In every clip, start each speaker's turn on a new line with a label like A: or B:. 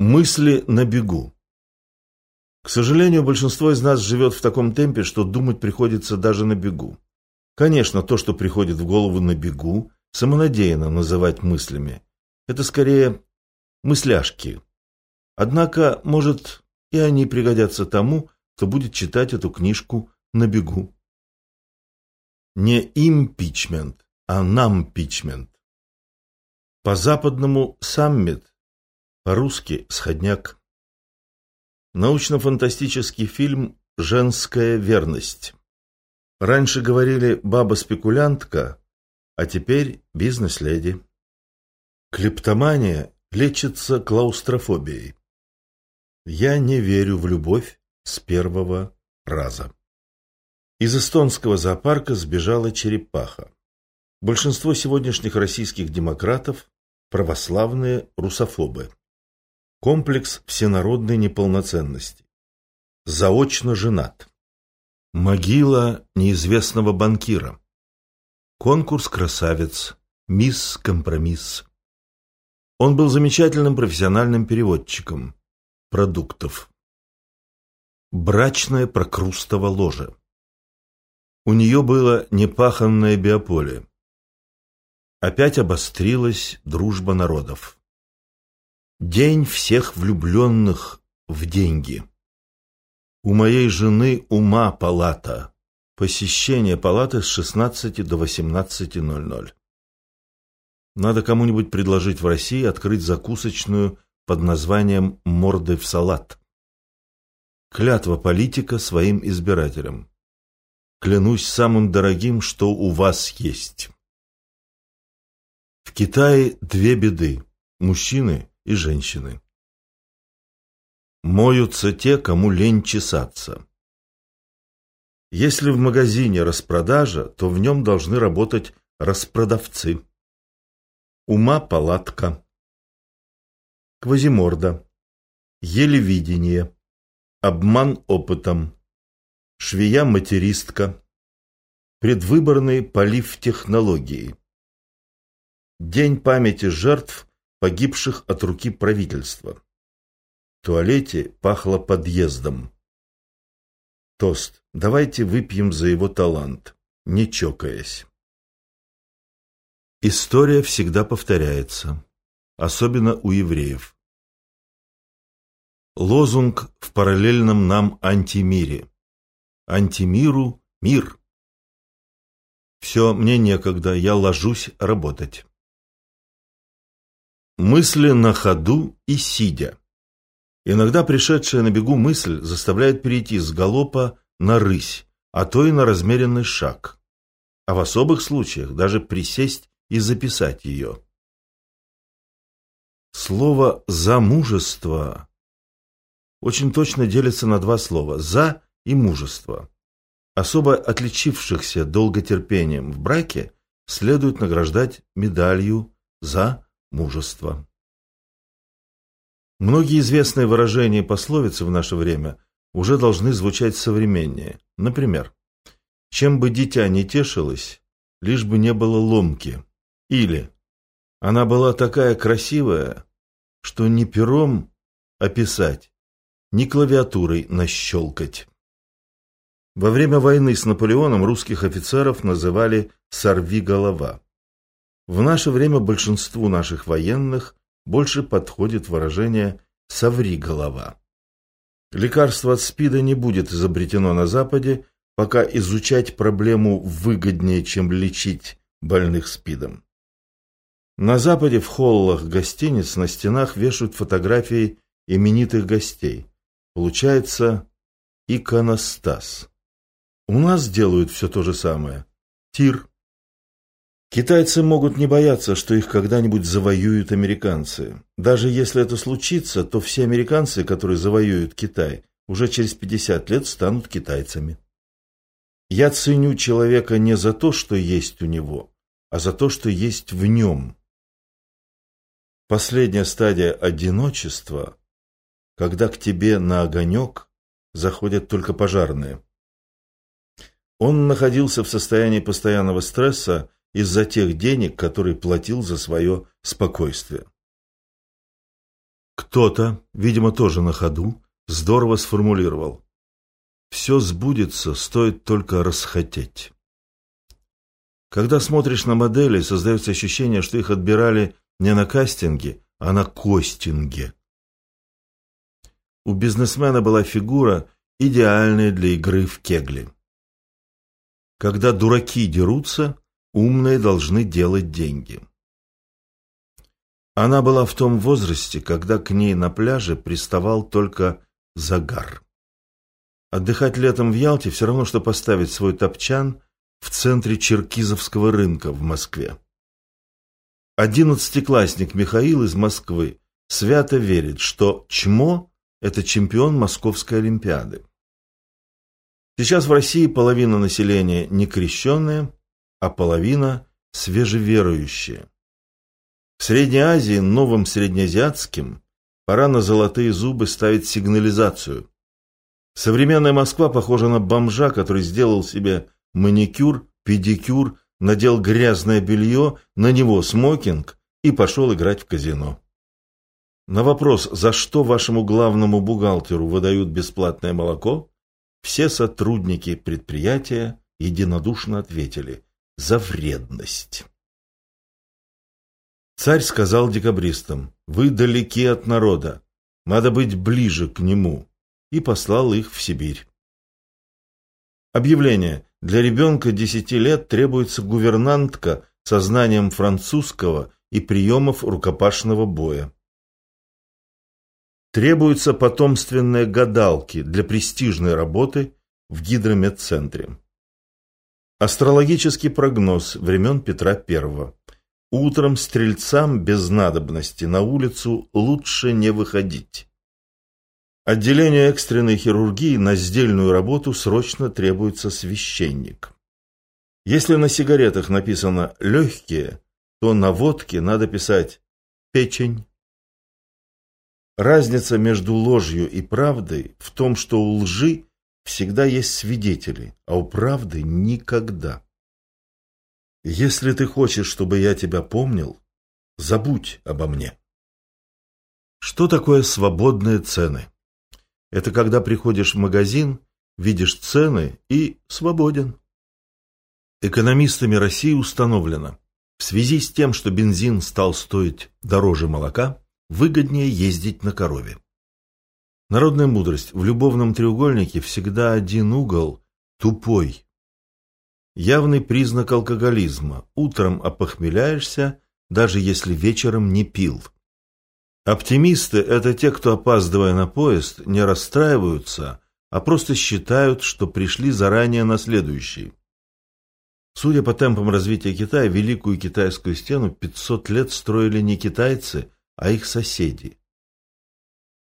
A: Мысли на бегу. К сожалению, большинство из нас живет в таком темпе, что думать приходится даже на бегу. Конечно, то, что приходит в голову на бегу, самонадеянно называть мыслями. Это скорее мысляшки. Однако, может, и они пригодятся тому, кто будет читать эту книжку на бегу. Не импичмент, а нампичмент. По-западному саммит по-русски «Сходняк». Научно-фантастический фильм «Женская верность». Раньше говорили «баба-спекулянтка», а теперь «бизнес-леди». Клептомания лечится клаустрофобией. Я не верю в любовь с первого раза. Из эстонского зоопарка сбежала черепаха. Большинство сегодняшних российских демократов – православные русофобы. Комплекс всенародной неполноценности. Заочно женат. Могила неизвестного банкира. Конкурс красавец. Мисс Компромисс. Он был замечательным профессиональным переводчиком продуктов. Брачное прокрустово ложе. У нее было непаханное биополе. Опять обострилась дружба народов. День всех влюбленных в деньги. У моей жены ума палата. Посещение палаты с 16 до 18.00. Надо кому-нибудь предложить в России открыть закусочную под названием «Морды в салат». Клятва политика своим избирателям. Клянусь самым дорогим, что у вас есть. В Китае две беды. Мужчины и женщины. Моются те, кому лень чесаться. Если в магазине распродажа, то в нем должны работать распродавцы. Ума палатка. Квазиморда. Елевидение. Обман опытом. Швея-материстка. Предвыборный полив технологии. День памяти жертв погибших от руки правительства. В туалете пахло подъездом. Тост. Давайте выпьем за его талант, не чокаясь. История всегда повторяется, особенно у евреев. Лозунг в параллельном нам антимире. Антимиру – мир. Все, мне некогда, я ложусь работать. Мысли на ходу и сидя. Иногда пришедшая на бегу мысль заставляет перейти с галопа на рысь, а то и на размеренный шаг. А в особых случаях даже присесть и записать ее. Слово «замужество» очень точно делится на два слова «за» и «мужество». Особо отличившихся долготерпением в браке следует награждать медалью «за мужества. Многие известные выражения и пословицы в наше время уже должны звучать современнее. Например, «Чем бы дитя не тешилось, лишь бы не было ломки». Или «Она была такая красивая, что ни пером описать, ни клавиатурой нащелкать». Во время войны с Наполеоном русских офицеров называли «сорви голова». В наше время большинству наших военных больше подходит выражение «соври голова». Лекарство от СПИДа не будет изобретено на Западе, пока изучать проблему выгоднее, чем лечить больных СПИДом. На Западе в холлах гостиниц на стенах вешают фотографии именитых гостей. Получается иконостас. У нас делают все то же самое. Тир, Китайцы могут не бояться, что их когда-нибудь завоюют американцы. Даже если это случится, то все американцы, которые завоюют Китай, уже через 50 лет станут китайцами. Я ценю человека не за то, что есть у него, а за то, что есть в нем. Последняя стадия одиночества, когда к тебе на огонек заходят только пожарные. Он находился в состоянии постоянного стресса, из-за тех денег, которые платил за свое спокойствие. Кто-то, видимо, тоже на ходу, здорово сформулировал. Все сбудется, стоит только расхотеть. Когда смотришь на модели, создается ощущение, что их отбирали не на кастинге, а на костинге. У бизнесмена была фигура, идеальная для игры в кегли. Когда дураки дерутся, умные должны делать деньги. Она была в том возрасте, когда к ней на пляже приставал только загар. Отдыхать летом в Ялте все равно, что поставить свой топчан в центре Черкизовского рынка в Москве. Одиннадцатиклассник Михаил из Москвы свято верит, что ЧМО – это чемпион Московской Олимпиады. Сейчас в России половина населения не крещенная, а половина – свежеверующие. В Средней Азии новым среднеазиатским пора на золотые зубы ставить сигнализацию. Современная Москва похожа на бомжа, который сделал себе маникюр, педикюр, надел грязное белье, на него смокинг и пошел играть в казино. На вопрос, за что вашему главному бухгалтеру выдают бесплатное молоко, все сотрудники предприятия единодушно ответили – за вредность. Царь сказал декабристам, «Вы далеки от народа, надо быть ближе к нему», и послал их в Сибирь. Объявление. Для ребенка 10 лет требуется гувернантка со знанием французского и приемов рукопашного боя. Требуются потомственные гадалки для престижной работы в гидрометцентре. Астрологический прогноз времен Петра I. Утром стрельцам без надобности на улицу лучше не выходить. Отделению экстренной хирургии на сдельную работу срочно требуется священник. Если на сигаретах написано «легкие», то на водке надо писать «печень». Разница между ложью и правдой в том, что у лжи всегда есть свидетели, а у правды никогда. Если ты хочешь, чтобы я тебя помнил, забудь обо мне. Что такое свободные цены? Это когда приходишь в магазин, видишь цены и свободен. Экономистами России установлено, в связи с тем, что бензин стал стоить дороже молока, выгоднее ездить на корове. Народная мудрость. В любовном треугольнике всегда один угол тупой, Явный признак алкоголизма. Утром опохмеляешься, даже если вечером не пил. Оптимисты – это те, кто, опаздывая на поезд, не расстраиваются, а просто считают, что пришли заранее на следующий. Судя по темпам развития Китая, Великую Китайскую стену 500 лет строили не китайцы, а их соседи.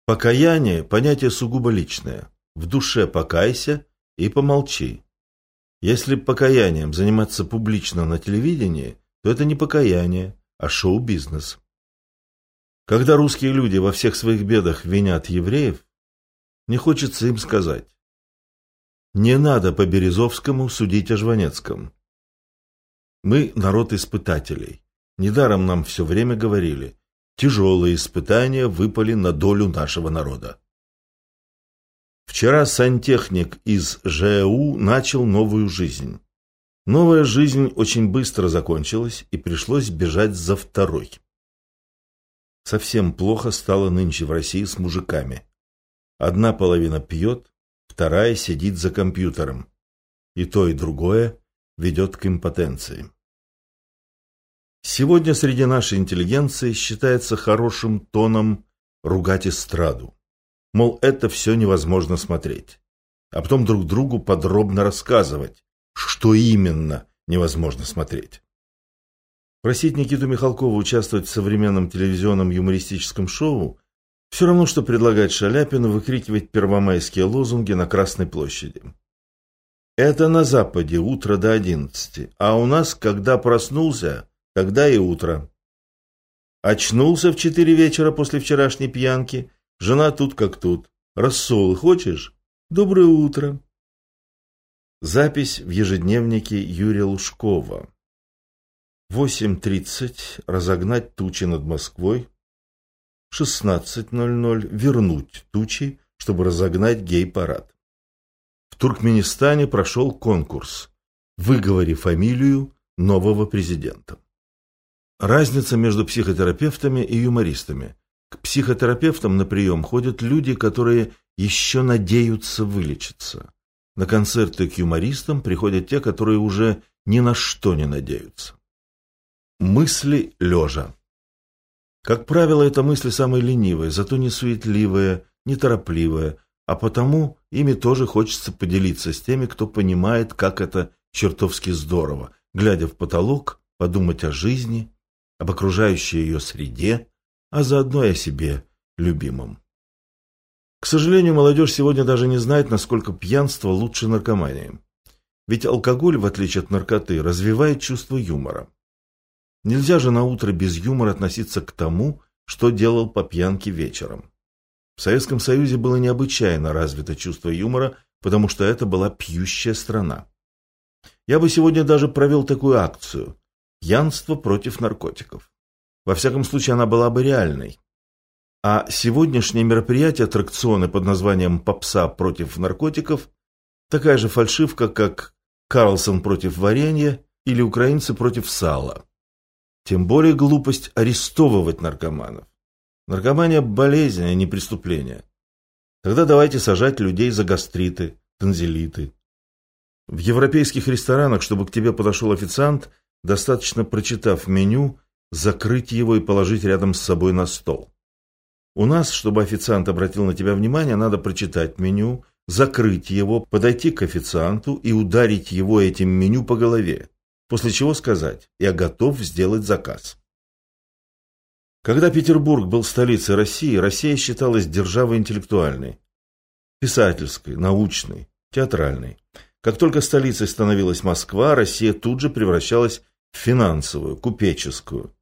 A: Покаяние – понятие сугубо личное. В душе покайся и помолчи. Если покаянием заниматься публично на телевидении, то это не покаяние, а шоу-бизнес. Когда русские люди во всех своих бедах винят евреев, не хочется им сказать. Не надо по Березовскому судить о Жванецком. Мы народ испытателей. Недаром нам все время говорили, тяжелые испытания выпали на долю нашего народа. Вчера сантехник из ЖЭУ начал новую жизнь. Новая жизнь очень быстро закончилась, и пришлось бежать за второй. Совсем плохо стало нынче в России с мужиками. Одна половина пьет, вторая сидит за компьютером. И то, и другое ведет к импотенции. Сегодня среди нашей интеллигенции считается хорошим тоном ругать эстраду. Мол, это все невозможно смотреть. А потом друг другу подробно рассказывать, что именно невозможно смотреть. Просить Никиту Михалкова участвовать в современном телевизионном юмористическом шоу все равно, что предлагать Шаляпину выкрикивать первомайские лозунги на Красной площади. Это на Западе утро до одиннадцати, а у нас, когда проснулся, тогда и утро. Очнулся в четыре вечера после вчерашней пьянки – Жена тут как тут. Рассол хочешь? Доброе утро. Запись в ежедневнике Юрия Лужкова. 8.30. Разогнать тучи над Москвой. 16.00 вернуть тучи, чтобы разогнать гей-парад. В Туркменистане прошел конкурс «Выговори фамилию нового президента». Разница между психотерапевтами и юмористами. К психотерапевтам на прием ходят люди, которые еще надеются вылечиться. На концерты к юмористам приходят те, которые уже ни на что не надеются. Мысли лежа. Как правило, это мысли самые ленивые, зато не суетливые, не торопливые, а потому ими тоже хочется поделиться с теми, кто понимает, как это чертовски здорово, глядя в потолок, подумать о жизни, об окружающей ее среде, а заодно и о себе любимом. К сожалению, молодежь сегодня даже не знает, насколько пьянство лучше наркомании. Ведь алкоголь, в отличие от наркоты, развивает чувство юмора. Нельзя же на утро без юмора относиться к тому, что делал по пьянке вечером. В Советском Союзе было необычайно развито чувство юмора, потому что это была пьющая страна. Я бы сегодня даже провел такую акцию Пьянство против наркотиков. Во всяком случае, она была бы реальной. А сегодняшнее мероприятие аттракционы под названием «Попса против наркотиков» такая же фальшивка, как «Карлсон против варенья» или «Украинцы против сала». Тем более глупость арестовывать наркоманов. Наркомания – болезнь, а не преступление. Тогда давайте сажать людей за гастриты, танзелиты. В европейских ресторанах, чтобы к тебе подошел официант – достаточно прочитав меню, закрыть его и положить рядом с собой на стол. У нас, чтобы официант обратил на тебя внимание, надо прочитать меню, закрыть его, подойти к официанту и ударить его этим меню по голове, после чего сказать «я готов сделать заказ». Когда Петербург был столицей России, Россия считалась державой интеллектуальной, писательской, научной, театральной. Как только столицей становилась Москва, Россия тут же превращалась финансовую, купеческую.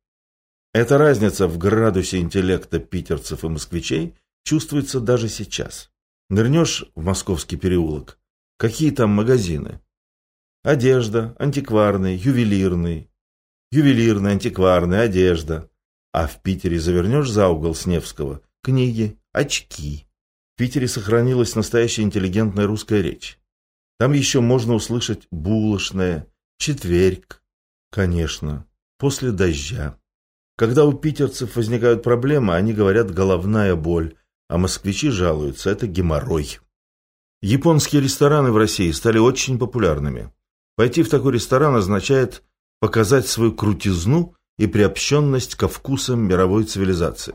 A: Эта разница в градусе интеллекта питерцев и москвичей чувствуется даже сейчас. Нырнешь в московский переулок, какие там магазины? Одежда, антикварный, ювелирный, ювелирный, антикварный, одежда. А в Питере завернешь за угол Сневского – книги, очки. В Питере сохранилась настоящая интеллигентная русская речь. Там еще можно услышать булочное, четверг, Конечно, после дождя. Когда у питерцев возникают проблемы, они говорят «головная боль», а москвичи жалуются – это геморрой. Японские рестораны в России стали очень популярными. Пойти в такой ресторан означает показать свою крутизну и приобщенность ко вкусам мировой цивилизации.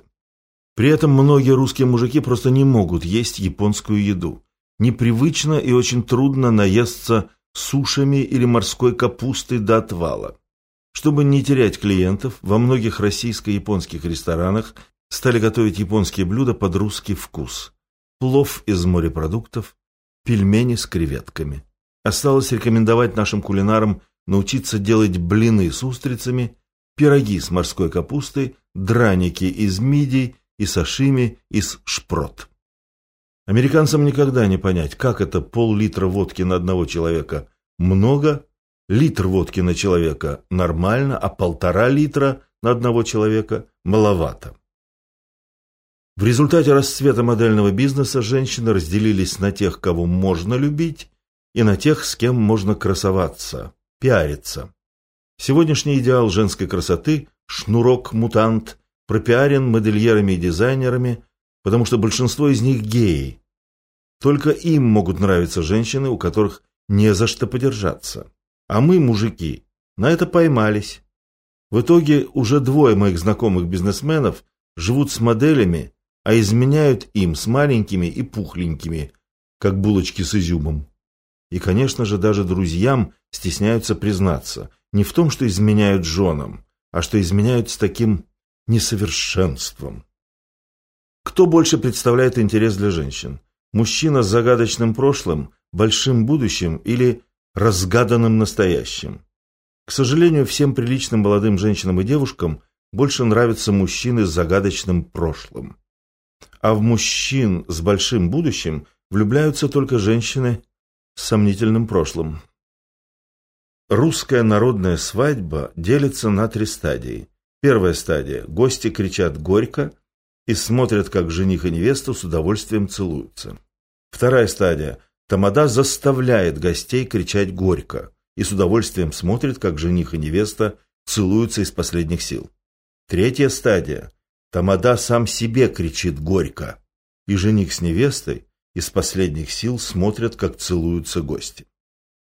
A: При этом многие русские мужики просто не могут есть японскую еду. Непривычно и очень трудно наесться сушами или морской капустой до отвала. Чтобы не терять клиентов, во многих российско-японских ресторанах стали готовить японские блюда под русский вкус. Плов из морепродуктов, пельмени с креветками. Осталось рекомендовать нашим кулинарам научиться делать блины с устрицами, пироги с морской капустой, драники из мидий и сашими из шпрот. Американцам никогда не понять, как это пол-литра водки на одного человека много, Литр водки на человека нормально, а полтора литра на одного человека маловато. В результате расцвета модельного бизнеса женщины разделились на тех, кого можно любить, и на тех, с кем можно красоваться, пиариться. Сегодняшний идеал женской красоты – шнурок-мутант, пропиарен модельерами и дизайнерами, потому что большинство из них геи. Только им могут нравиться женщины, у которых не за что подержаться. А мы, мужики, на это поймались. В итоге уже двое моих знакомых бизнесменов живут с моделями, а изменяют им с маленькими и пухленькими, как булочки с изюмом. И, конечно же, даже друзьям стесняются признаться не в том, что изменяют женам, а что изменяют с таким несовершенством. Кто больше представляет интерес для женщин? Мужчина с загадочным прошлым, большим будущим или разгаданным настоящим. К сожалению, всем приличным молодым женщинам и девушкам больше нравятся мужчины с загадочным прошлым. А в мужчин с большим будущим влюбляются только женщины с сомнительным прошлым. Русская народная свадьба делится на три стадии. Первая стадия – гости кричат горько, и смотрят, как жених и невеста с удовольствием целуются. Вторая стадия. Тамада заставляет гостей кричать горько и с удовольствием смотрит, как жених и невеста целуются из последних сил. Третья стадия. Тамада сам себе кричит горько, и жених с невестой из последних сил смотрят, как целуются гости.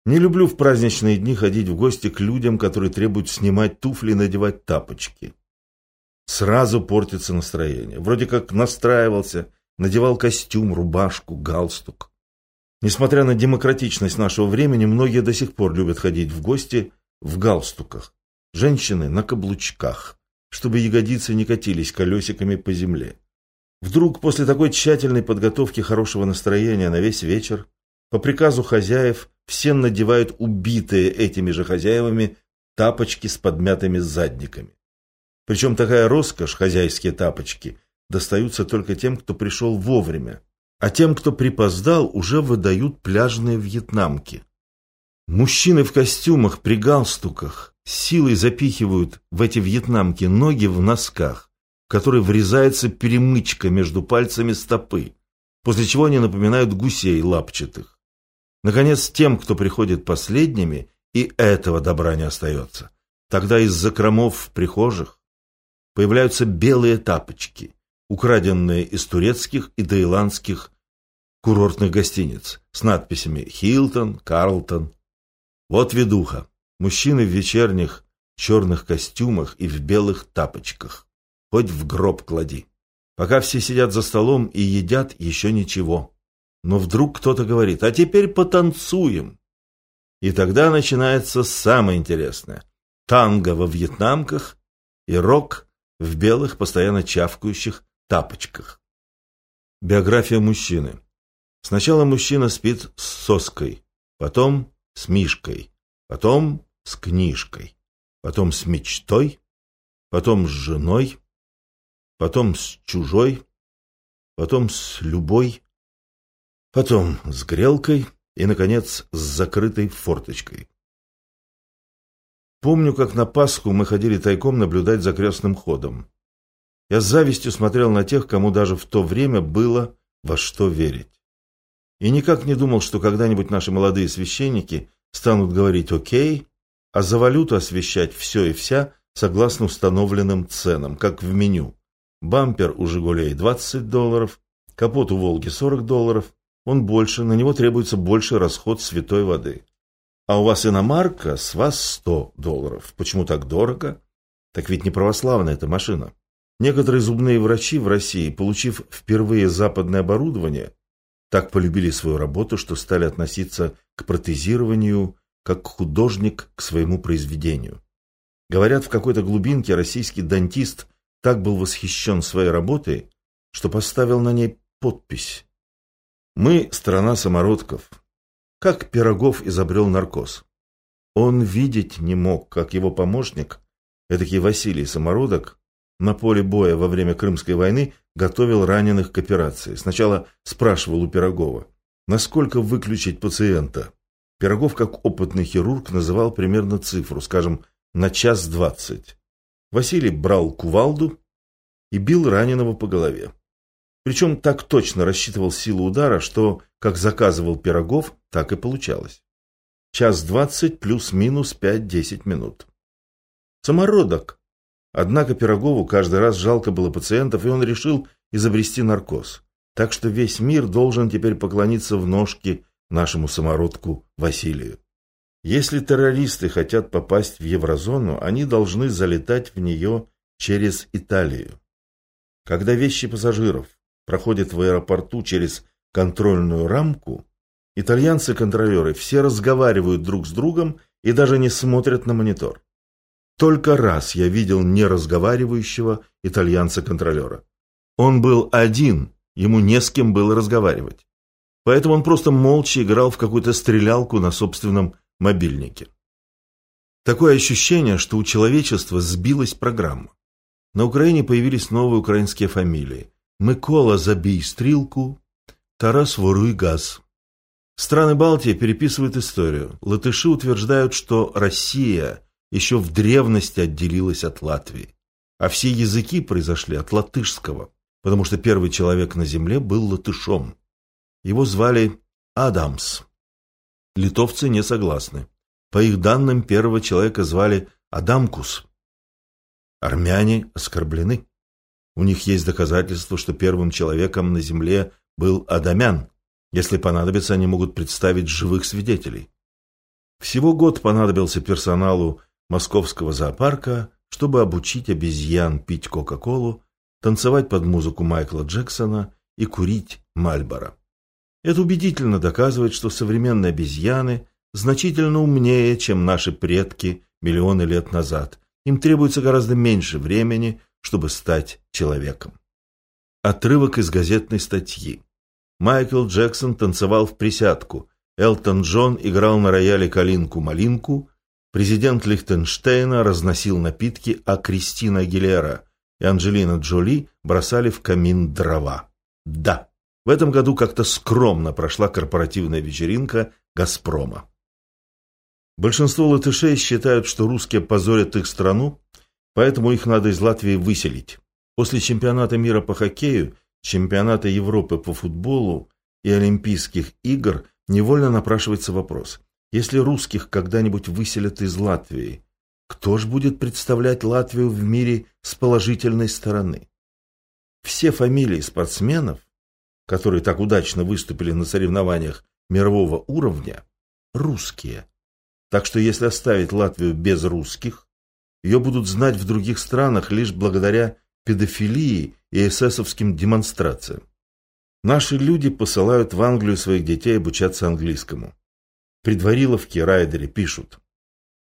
A: Не люблю в праздничные дни ходить в гости к людям, которые требуют снимать туфли и надевать тапочки. Сразу портится настроение. Вроде как настраивался, надевал костюм, рубашку, галстук. Несмотря на демократичность нашего времени, многие до сих пор любят ходить в гости в галстуках. Женщины на каблучках, чтобы ягодицы не катились колесиками по земле. Вдруг после такой тщательной подготовки хорошего настроения на весь вечер, по приказу хозяев, все надевают убитые этими же хозяевами тапочки с подмятыми задниками. Причем такая роскошь, хозяйские тапочки, достаются только тем, кто пришел вовремя, а тем, кто припоздал, уже выдают пляжные вьетнамки. Мужчины в костюмах при галстуках силой запихивают в эти вьетнамки ноги в носках, в которые врезается перемычка между пальцами стопы, после чего они напоминают гусей лапчатых. Наконец, тем, кто приходит последними, и этого добра не остается. Тогда из закромов в прихожих появляются белые тапочки, украденные из турецких и таиландских курортных гостиниц с надписями «Хилтон», «Карлтон». Вот ведуха. Мужчины в вечерних черных костюмах и в белых тапочках. Хоть в гроб клади. Пока все сидят за столом и едят, еще ничего. Но вдруг кто-то говорит, а теперь потанцуем. И тогда начинается самое интересное. Танго во вьетнамках и рок в белых, постоянно чавкающих тапочках. Биография мужчины. Сначала мужчина спит с соской, потом с мишкой, потом с книжкой, потом с мечтой, потом с женой, потом с чужой, потом с любой, потом с грелкой и, наконец, с закрытой форточкой. Помню, как на Пасху мы ходили тайком наблюдать за крестным ходом. Я с завистью смотрел на тех, кому даже в то время было во что верить. И никак не думал, что когда-нибудь наши молодые священники станут говорить «Окей», а за валюту освещать все и вся согласно установленным ценам, как в меню. Бампер у «Жигулей» 20 долларов, капот у «Волги» 40 долларов, он больше, на него требуется больше расход святой воды. А у вас иномарка, с вас 100 долларов. Почему так дорого? Так ведь не православная эта машина. Некоторые зубные врачи в России, получив впервые западное оборудование, так полюбили свою работу, что стали относиться к протезированию как художник к своему произведению. Говорят, в какой-то глубинке российский дантист так был восхищен своей работой, что поставил на ней подпись. «Мы – страна самородков, как Пирогов изобрел наркоз. Он видеть не мог, как его помощник, этакий Василий Самородок, на поле боя во время Крымской войны готовил раненых к операции. Сначала спрашивал у Пирогова, насколько выключить пациента. Пирогов, как опытный хирург, называл примерно цифру, скажем, на час двадцать. Василий брал кувалду и бил раненого по голове. Причем так точно рассчитывал силу удара, что, как заказывал Пирогов, так и получалось. Час двадцать плюс-минус пять-десять минут. Самородок. Однако Пирогову каждый раз жалко было пациентов, и он решил изобрести наркоз. Так что весь мир должен теперь поклониться в ножки нашему самородку Василию. Если террористы хотят попасть в еврозону, они должны залетать в нее через Италию. Когда вещи пассажиров проходят в аэропорту через контрольную рамку, итальянцы-контролеры все разговаривают друг с другом и даже не смотрят на монитор. Только раз я видел неразговаривающего итальянца-контролера. Он был один, ему не с кем было разговаривать. Поэтому он просто молча играл в какую-то стрелялку на собственном мобильнике. Такое ощущение, что у человечества сбилась программа. На Украине появились новые украинские фамилии. Микола забей стрелку, Тарас воруй газ. Страны Балтии переписывают историю. Латыши утверждают, что Россия еще в древности отделилась от Латвии. А все языки произошли от латышского. потому что первый человек на земле был латышом. Его звали Адамс. Литовцы не согласны. По их данным, первого человека звали Адамкус. Армяне оскорблены. У них есть доказательства, что первым человеком на земле был Адамян. Если понадобится, они могут представить живых свидетелей. Всего год понадобился персоналу московского зоопарка, чтобы обучить обезьян пить Кока-Колу, танцевать под музыку Майкла Джексона и курить Мальборо. Это убедительно доказывает, что современные обезьяны значительно умнее, чем наши предки миллионы лет назад. Им требуется гораздо меньше времени, чтобы стать человеком. Отрывок из газетной статьи. Майкл Джексон танцевал в присядку. Элтон Джон играл на рояле «Калинку-малинку», Президент Лихтенштейна разносил напитки, а Кристина Агилера и Анджелина Джоли бросали в камин дрова. Да, в этом году как-то скромно прошла корпоративная вечеринка «Газпрома». Большинство латышей считают, что русские позорят их страну, поэтому их надо из Латвии выселить. После чемпионата мира по хоккею, чемпионата Европы по футболу и Олимпийских игр невольно напрашивается вопрос – если русских когда-нибудь выселят из Латвии, кто ж будет представлять Латвию в мире с положительной стороны? Все фамилии спортсменов, которые так удачно выступили на соревнованиях мирового уровня, русские. Так что если оставить Латвию без русских, ее будут знать в других странах лишь благодаря педофилии и эсэсовским демонстрациям. Наши люди посылают в Англию своих детей обучаться английскому предвариловке райдере пишут.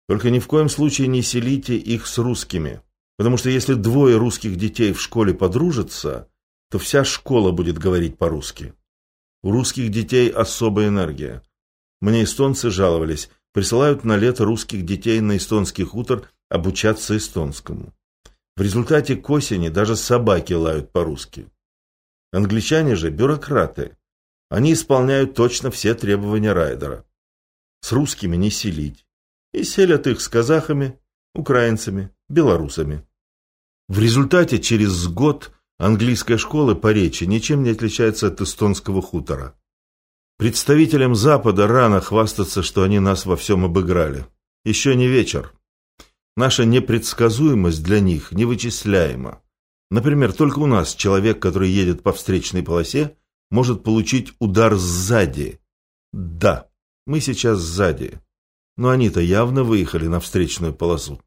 A: Только ни в коем случае не селите их с русскими, потому что если двое русских детей в школе подружатся, то вся школа будет говорить по-русски. У русских детей особая энергия. Мне эстонцы жаловались, присылают на лето русских детей на эстонский хутор обучаться эстонскому. В результате к осени даже собаки лают по-русски. Англичане же бюрократы. Они исполняют точно все требования райдера с русскими не селить. И селят их с казахами, украинцами, белорусами. В результате через год английская школа по речи ничем не отличается от эстонского хутора. Представителям Запада рано хвастаться, что они нас во всем обыграли. Еще не вечер. Наша непредсказуемость для них невычисляема. Например, только у нас человек, который едет по встречной полосе, может получить удар сзади. Да, мы сейчас сзади. Но они-то явно выехали на встречную полосу.